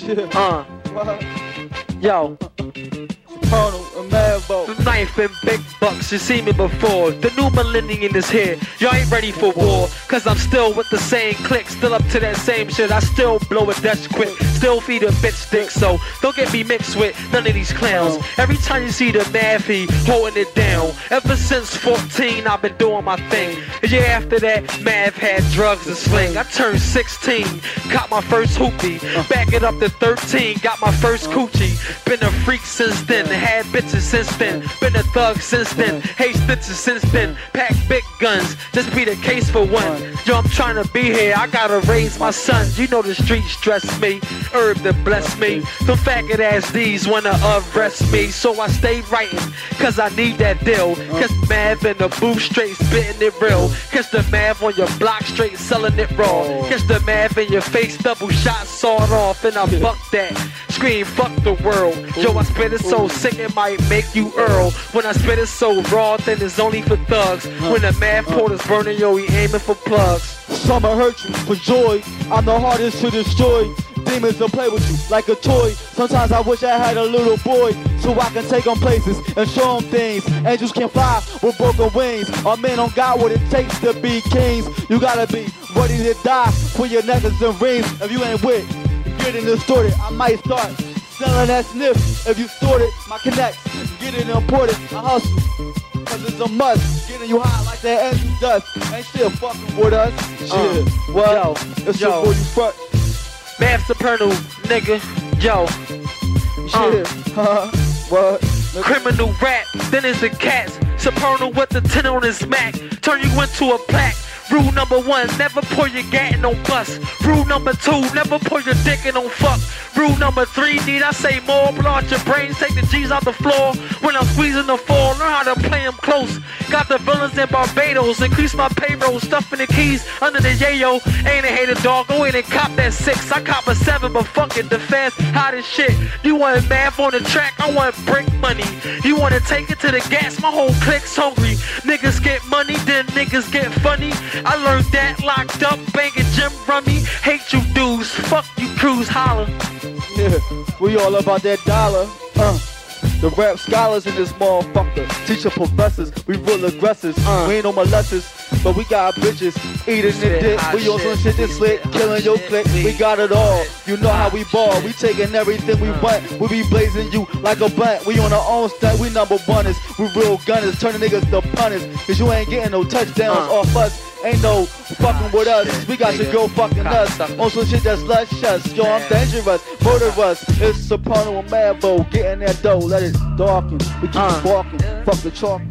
Shit. Uh, What? yo. Colonel and Mavo. The knife and big bucks, you see me before. The new millennium is here. Y'all ain't ready for war. Cause I'm still with the same click, still up to that same shit. I still blow a Dutch quick, still feed a bitch dick. So don't get me mixed with none of these clowns. Every time you see the Maffy holding it down. Ever since 14, I've been doing my thing. A year after that, Mav had drugs and sling. I turned 16, got my first hoopty. Back it up to 13, got my first coochie. Been a freak since then, had bitches since then. Been a thug since then, hate stitches since then. Pack big guns, just be the case for one. Yo, I'm trying to be here, I gotta raise my sons. You know the streets stress me, herb to bless me. The faggot ass these wanna arrest me, so I stay writing, cause I need that deal. Cause Mav in the booth straight spitting it real. Catch the Mav on your block straight selling it raw. Catch the Mav in your face double shot sawed off, and I buck that. Scream fuck the world. Yo, I spit it so sick it might make you Earl. When I spit it so raw, then it's only for thugs. When the Mav porter's burning, yo, he aiming for plugs. Some hurt you for joy. I'm the hardest to destroy. Demons will play with you like a toy. Sometimes I wish I had a little boy so I can take them places and show them things. Angels can fly with broken wings. Our men don't got what it takes to be kings. You gotta be ready to die for your necklace and rings. If you ain't with, getting distorted, I might start selling that sniff. If you stored it, my connect, get it imported. I hustle. Cause it's a must, getting you high like that empty dust. Ain't shit fucking with us. Shit, Uh, what? yo, it's yo. your boy you fuck. Mav Supernal, nigga, yo. Shit, uh. huh? What? Criminal rap, then it's the cats. Supernal with the 10 on his Mac. Turn you into a plaque. Rule number one, never pour your gat in no bus. Rule number two, never pour your dick in no fuck. Rule number three, need I say more? Blow out your brains, take the G's off the floor. When I'm squeezing the floor, learn how to play them close. Got the villains in Barbados, increase my payroll, stuffing the keys under the yayo. Ain't a hater dog, go in and cop that six. I cop a seven, but fuck it, the fast, hot as shit. You want math on the track, I want brick money. You wanna take it to the gas, my whole clique's hungry. Niggas get money, then niggas get funny. I learned that locked up, banging Jim Rummy. Hate you dudes, fuck you crews, holla. yeah, we all about that dollar. Uh. The rap scholars in this motherfucker, teacher professors, we real aggressors. Uh. We ain't no molesters, but we got bitches eating the Shit, dick. We on some shit, that's slick, killing your clique. We got it all. You know how we ball. We taking everything we Uh. want. We be blazing you like a blunt. We on our own stunt. We number oneers. We real gunners, turning niggas to punters. Cause you ain't getting no touchdowns Uh. off us. Ain't no fucking with us. We got your girl fucking us. On some shit that's luscious. Yo, I'm dangerous. Murderous. It's Soprano and Mavo. Getting that dough. Let it darken. We keep Uh. walking. Fuck the chalk.